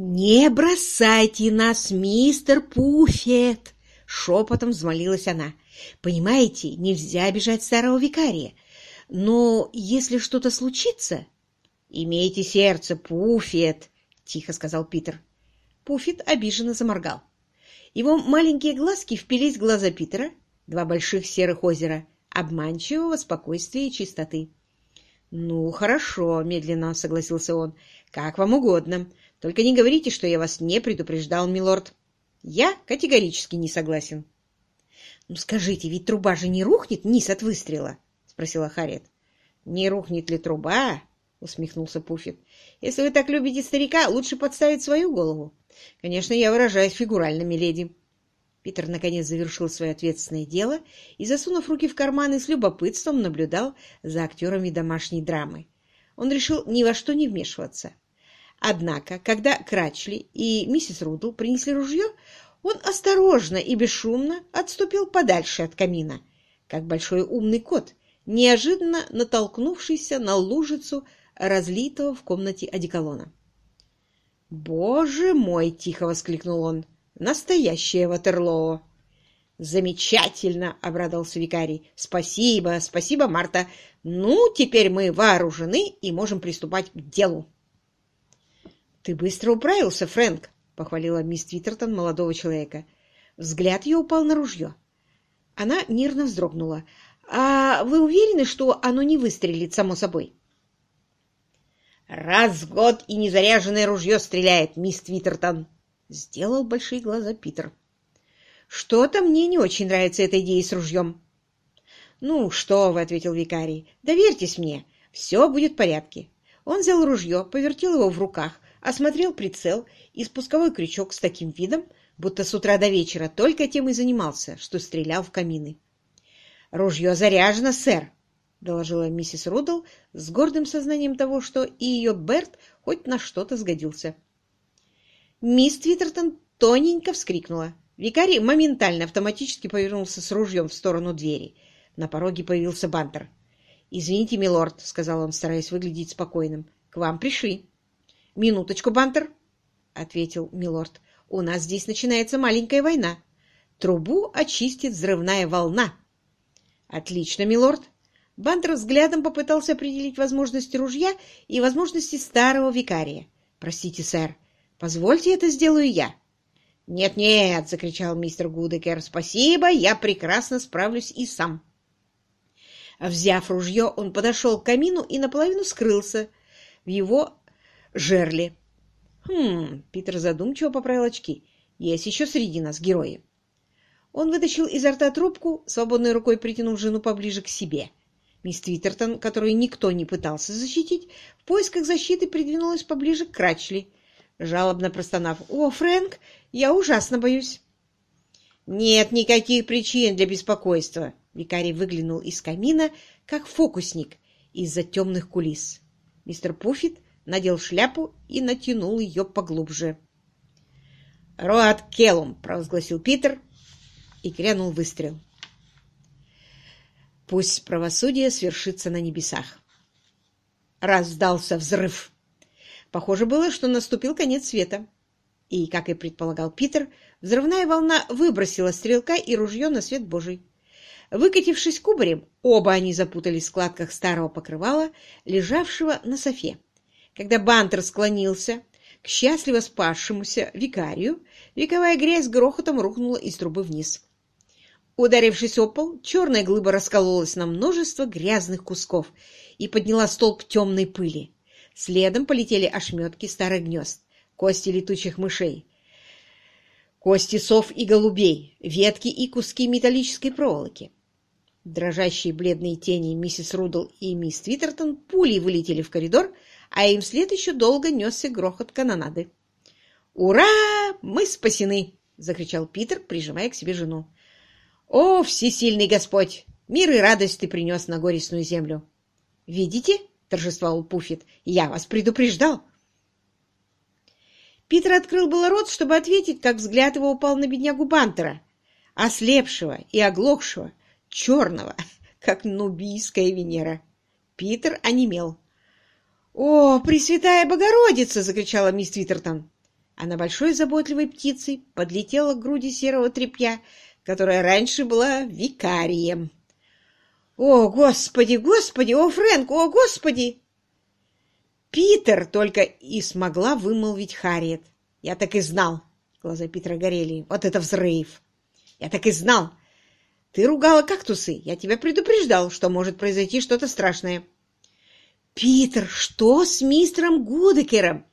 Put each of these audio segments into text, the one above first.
«Не бросайте нас, мистер Пуфет!» — шепотом взмолилась она. «Понимаете, нельзя обижать старого викария. Но если что-то случится...» «Имейте сердце, Пуфет!» — тихо сказал Питер. Пуфет обиженно заморгал. Его маленькие глазки впились в глаза Питера, два больших серых озера, обманчивого спокойствия и чистоты. «Ну, хорошо», — медленно согласился он, — «как вам угодно. Только не говорите, что я вас не предупреждал, милорд. Я категорически не согласен». «Ну, скажите, ведь труба же не рухнет вниз от выстрела?» — спросила Харриет. «Не рухнет ли труба?» — усмехнулся Пуффит. «Если вы так любите старика, лучше подставить свою голову. Конечно, я выражаюсь фигурально, миледи». Питер наконец завершил свое ответственное дело и, засунув руки в карманы, с любопытством наблюдал за актерами домашней драмы. Он решил ни во что не вмешиваться. Однако, когда Крачли и миссис Рудл принесли ружье, он осторожно и бесшумно отступил подальше от камина, как большой умный кот, неожиданно натолкнувшийся на лужицу разлитого в комнате одеколона. «Боже мой!» — тихо воскликнул он. Настоящее Ватерлоо. Замечательно, обрадовался викарий. Спасибо, спасибо, Марта. Ну, теперь мы вооружены и можем приступать к делу. Ты быстро управился, Фрэнк, похвалила мисс Твиттертон молодого человека. Взгляд ее упал на ружье. Она нервно вздрогнула. «А вы уверены, что оно не выстрелит само собой?» «Раз в год и незаряженное ружье стреляет, мисс Твиттертон!» Сделал большие глаза Питер. «Что-то мне не очень нравится эта идея с ружьем». «Ну, что вы», — ответил викарий, — «доверьтесь мне, все будет в порядке». Он взял ружье, повертел его в руках, осмотрел прицел и спусковой крючок с таким видом, будто с утра до вечера только тем и занимался, что стрелял в камины. «Ружье заряжено, сэр», — доложила миссис Рудл с гордым сознанием того, что и ее Берт хоть на что-то сгодился. Мисс Твиттертон тоненько вскрикнула. Викарий моментально автоматически повернулся с ружьем в сторону двери. На пороге появился Бантер. «Извините, милорд», — сказал он, стараясь выглядеть спокойным. «К вам пришли». «Минуточку, Бантер», — ответил милорд. «У нас здесь начинается маленькая война. Трубу очистит взрывная волна». «Отлично, милорд». Бантер взглядом попытался определить возможности ружья и возможности старого викария. «Простите, сэр, Позвольте это сделаю я. «Нет-нет!» — закричал мистер Гудекер. «Спасибо, я прекрасно справлюсь и сам». Взяв ружье, он подошел к камину и наполовину скрылся в его жерле. «Хм...» — Питер задумчиво поправил очки. «Есть еще среди нас герои». Он вытащил изо рта трубку, свободной рукой притянув жену поближе к себе. Мисс Твиттертон, которую никто не пытался защитить, в поисках защиты придвинулась поближе к Крачли жалобно простонав. «О, Фрэнк, я ужасно боюсь!» «Нет никаких причин для беспокойства!» Викарий выглянул из камина, как фокусник, из-за темных кулис. Мистер Пуффит надел шляпу и натянул ее поглубже. «Роат Келлум!» — провозгласил Питер и грянул выстрел. «Пусть правосудие свершится на небесах!» Раздался взрыв. Похоже было, что наступил конец света. И, как и предполагал Питер, взрывная волна выбросила стрелка и ружье на свет Божий. Выкатившись кубарем, оба они запутались в складках старого покрывала, лежавшего на софе. Когда Бантер склонился к счастливо спасшемуся викарию, вековая грязь грохотом рухнула из трубы вниз. Ударившись о пол, черная глыба раскололась на множество грязных кусков и подняла столб темной пыли. Следом полетели ошметки старых гнезд, кости летучих мышей, кости сов и голубей, ветки и куски металлической проволоки. Дрожащие бледные тени миссис Рудл и мисс Твиттертон пулей вылетели в коридор, а им вслед еще долго несся грохот канонады. «Ура! Мы спасены!» — закричал Питер, прижимая к себе жену. «О, всесильный Господь! Мир и радость ты принес на горестную землю!» «Видите?» — торжествовал Пуффит. «Я вас предупреждал!» Питер открыл было рот, чтобы ответить, как взгляд его упал на беднягу Бантера, ослепшего и оглохшего, черного, как нубийская Венера. Питер онемел. «О, Пресвятая Богородица!» — закричала мисс Твиттертон. а на большой заботливой птице подлетела к груди серого тряпья, которая раньше была викарием. «О, Господи, Господи! О, Фрэнк! О, Господи!» Питер только и смогла вымолвить Харриет. «Я так и знал!» Глаза Питера горели. «Вот это взрыв!» «Я так и знал! Ты ругала кактусы. Я тебя предупреждал, что может произойти что-то страшное». «Питер, что с мистером Гудекером?»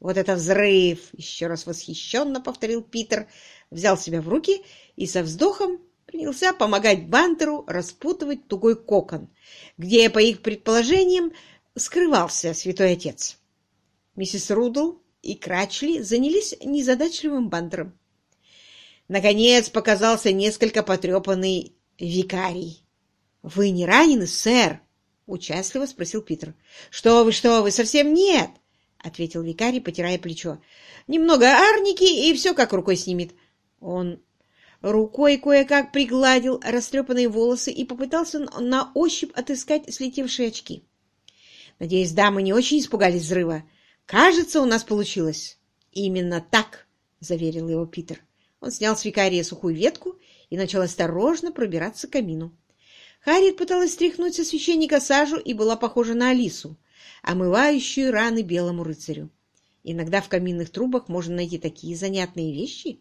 «Вот это взрыв!» — еще раз восхищенно повторил Питер, взял себя в руки и со вздохом принялся помогать Бантеру распутывать тугой кокон, где, по их предположениям, скрывался святой отец. Миссис Рудл и Крачли занялись незадачливым Бантером. Наконец показался несколько потрепанный викарий. — Вы не ранены, сэр? — участливо спросил Питер. — Что вы, что вы, совсем нет! — ответил викарий, потирая плечо. — Немного арники, и все как рукой снимет. Он рукой кое-как пригладил растрепанные волосы и попытался на ощупь отыскать слетевшие очки. Надеюсь, дамы не очень испугались взрыва. Кажется, у нас получилось. Именно так, заверил его Питер. Он снял с викария сухую ветку и начал осторожно пробираться к камину. Харриет пыталась стряхнуть со священника сажу и была похожа на Алису, омывающую раны белому рыцарю. Иногда в каминных трубах можно найти такие занятные вещи.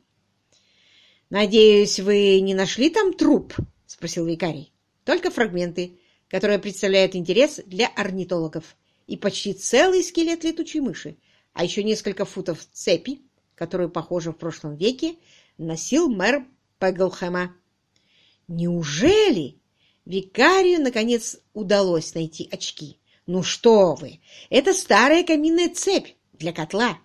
«Надеюсь, вы не нашли там труп?» — спросил викарий. «Только фрагменты которая представляет интерес для орнитологов, и почти целый скелет летучей мыши, а еще несколько футов цепи, которую, похоже, в прошлом веке носил мэр Пеглхэма. Неужели викарию, наконец, удалось найти очки? Ну что вы, это старая каминная цепь для котла.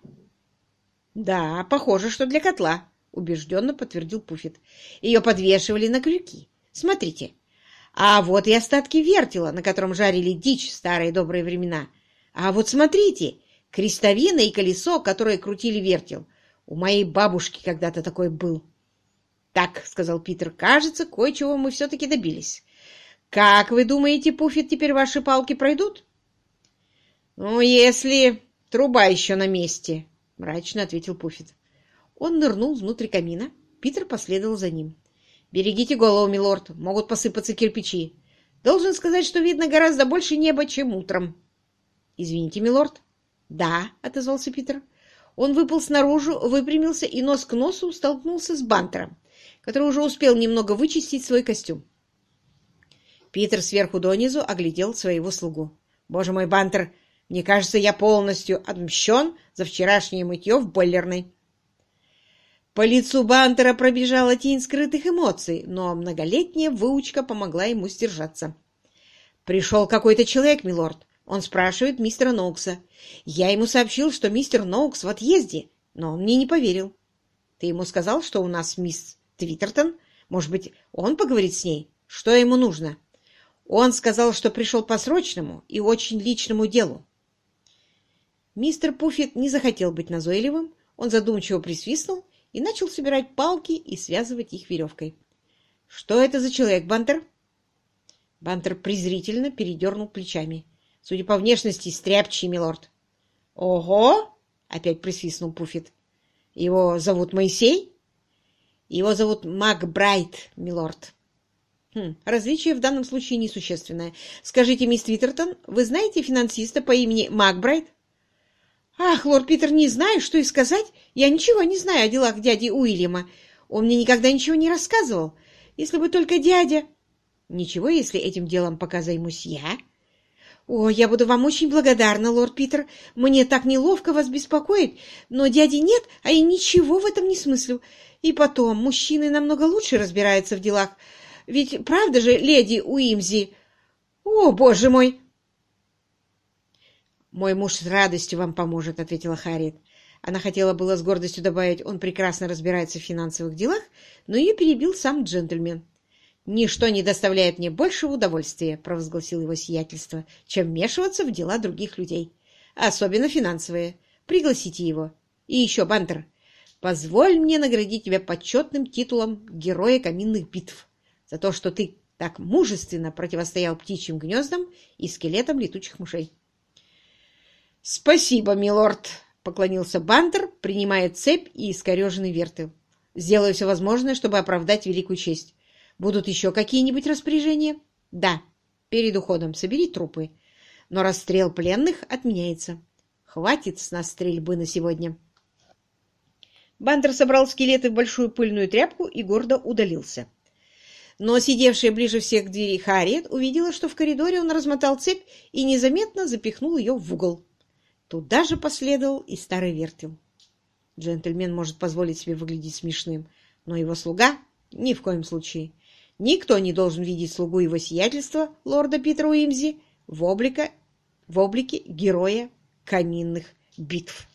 Да, похоже, что для котла, убежденно подтвердил Пуффет. Ее подвешивали на крюки. Смотрите, а вот и остатки вертела, на котором жарили дичь в старые добрые времена. А вот смотрите, крестовина и колесо, которые крутили вертел. У моей бабушки когда-то такой был. «Так», — сказал Питер, — «кажется, кое-чего мы все-таки добились. Как вы думаете, Пуффит, теперь ваши палки пройдут?» «Ну, если труба еще на месте», — мрачно ответил Пуффит. Он нырнул внутрь камина. Питер последовал за ним. Берегите голову, милорд, могут посыпаться кирпичи. Должен сказать, что видно гораздо больше неба, чем утром. Извините, милорд. Да, отозвался Питер. Он выпал снаружи, выпрямился и нос к носу столкнулся с Бантером, который уже успел немного вычистить свой костюм. Питер сверху донизу оглядел своего слугу. «Боже мой, Бантер, мне кажется, я полностью отмщен за вчерашнее мытье в бойлерной». По лицу Бантера пробежала тень скрытых эмоций, но многолетняя выучка помогла ему сдержаться. «Пришел какой-то человек, милорд. Он спрашивает мистера Ноукса. Я ему сообщил, что мистер Ноукс в отъезде, но он мне не поверил. Ты ему сказал, что у нас мисс Твиттертон? Может быть, он поговорит с ней? Что ему нужно?» Он сказал, что пришел по срочному и очень личному делу. Мистер Пуффит не захотел быть назойливым, он задумчиво присвистнул и начал собирать палки и связывать их веревкой. — Что это за человек, Бантер? Бантер презрительно передернул плечами. — Судя по внешности, стряпчий, милорд. — Ого! — опять присвистнул Пуффит. — Его зовут Моисей? — Его зовут Макбрайт, милорд. Хм, различие в данном случае несущественное. Скажите, мисс Твиттертон, вы знаете финансиста по имени Макбрайт? «Ах, лорд Питер, не знаю, что и сказать. Я ничего не знаю о делах дяди Уильяма. Он мне никогда ничего не рассказывал. Если бы только дядя...» «Ничего, если этим делом пока займусь я?» «О, я буду вам очень благодарна, лорд Питер. Мне так неловко вас беспокоить, но дяди нет, а я ничего в этом не смыслю. И потом, мужчины намного лучше разбираются в делах. Ведь правда же, леди Уимзи? О, боже мой!» «Мой муж с радостью вам поможет», — ответила Харриет. Она хотела было с гордостью добавить, он прекрасно разбирается в финансовых делах, но ее перебил сам джентльмен. «Ничто не доставляет мне большего удовольствия», — провозгласил его сиятельство, «чем вмешиваться в дела других людей, особенно финансовые. Пригласите его. И еще, Бантер, позволь мне наградить тебя почетным титулом Героя каминных битв за то, что ты так мужественно противостоял птичьим гнездам и скелетам летучих мышей». «Спасибо, милорд!» — поклонился Бантер, принимая цепь и искореженный вертел. «Сделаю все возможное, чтобы оправдать великую честь. Будут еще какие-нибудь распоряжения?» «Да. Перед уходом собери трупы. Но расстрел пленных отменяется. Хватит с нас стрельбы на сегодня». Бантер собрал скелеты в большую пыльную тряпку и гордо удалился. Но сидевшая ближе всех к двери Харриет увидела, что в коридоре он размотал цепь и незаметно запихнул ее в угол. Туда же последовал и старый вертел. Джентльмен может позволить себе выглядеть смешным, но его слуга ни в коем случае. Никто не должен видеть слугу его сиятельства, лорда Питера Уимзи, в, облика, в облике героя каминных битв.